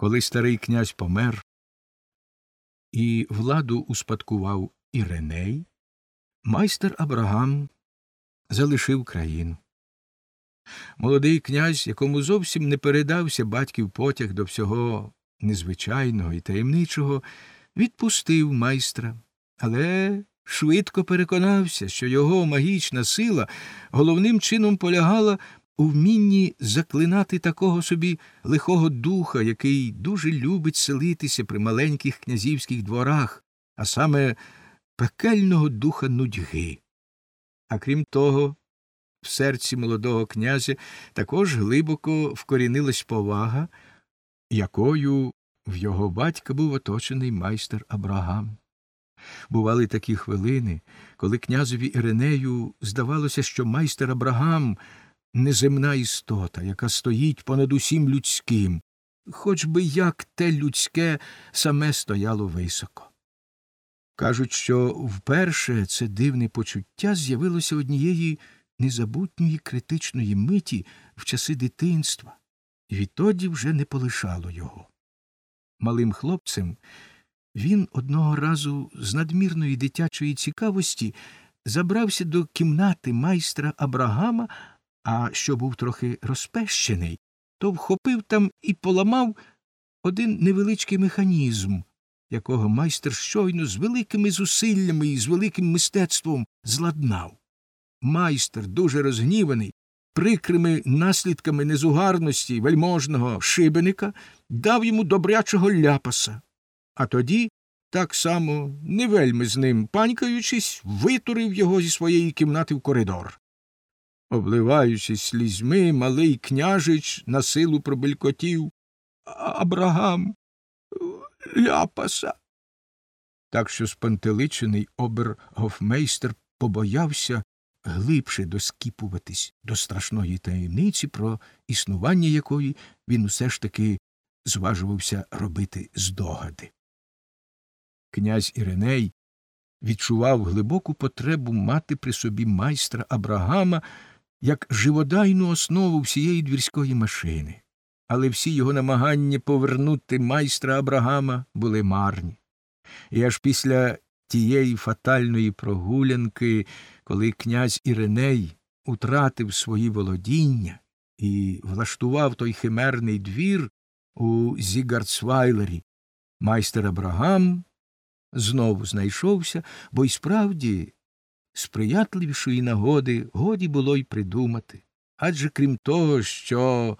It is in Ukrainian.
Коли старий князь помер і владу успадкував Іреней, майстер Абрагам залишив країну. Молодий князь, якому зовсім не передався батьків потяг до всього незвичайного і таємничого, відпустив майстра, але швидко переконався, що його магічна сила головним чином полягала у вмінні заклинати такого собі лихого духа, який дуже любить селитися при маленьких князівських дворах, а саме пекельного духа нудьги. А крім того, в серці молодого князя також глибоко вкорінилась повага, якою в його батька був оточений майстер Абрагам. Бували такі хвилини, коли князеві Іринею здавалося, що майстер Абрагам неземна істота, яка стоїть понад усім людським, хоч би як те людське саме стояло високо. Кажуть, що вперше це дивне почуття з'явилося однієї незабутньої критичної миті в часи дитинства, і відтоді вже не полишало його. Малим хлопцем він одного разу з надмірної дитячої цікавості забрався до кімнати майстра Абрагама, а що був трохи розпещений, то вхопив там і поламав один невеличкий механізм, якого майстер щойно з великими зусиллями і з великим мистецтвом зладнав. Майстер, дуже розгніваний, прикрими наслідками незугарності вельможного шибеника, дав йому добрячого ляпаса, а тоді, так само, не вельми з ним панькаючись, витурив його зі своєї кімнати в коридор. Обливаючись слізьми, малий княжич на силу пробелькотів Абрагам ляпаса. Так що спантеличений обергофмейстер побоявся глибше доскіпуватись до страшної таємниці, про існування якої він усе ж таки зважувався робити здогади. Князь Іриней відчував глибоку потребу мати при собі майстра Абрагама як живодайну основу всієї двірської машини, але всі його намагання повернути майстра Абрагама були марні. І аж після тієї фатальної прогулянки, коли князь Іриней утратив свої володіння і влаштував той химерний двір у Зігарцвайлері, майстер Абрагам знову знайшовся, бо й справді сприятливішої нагоди годі було й придумати. Адже крім того, що